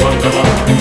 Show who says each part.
Speaker 1: Ba-da-ba-bum.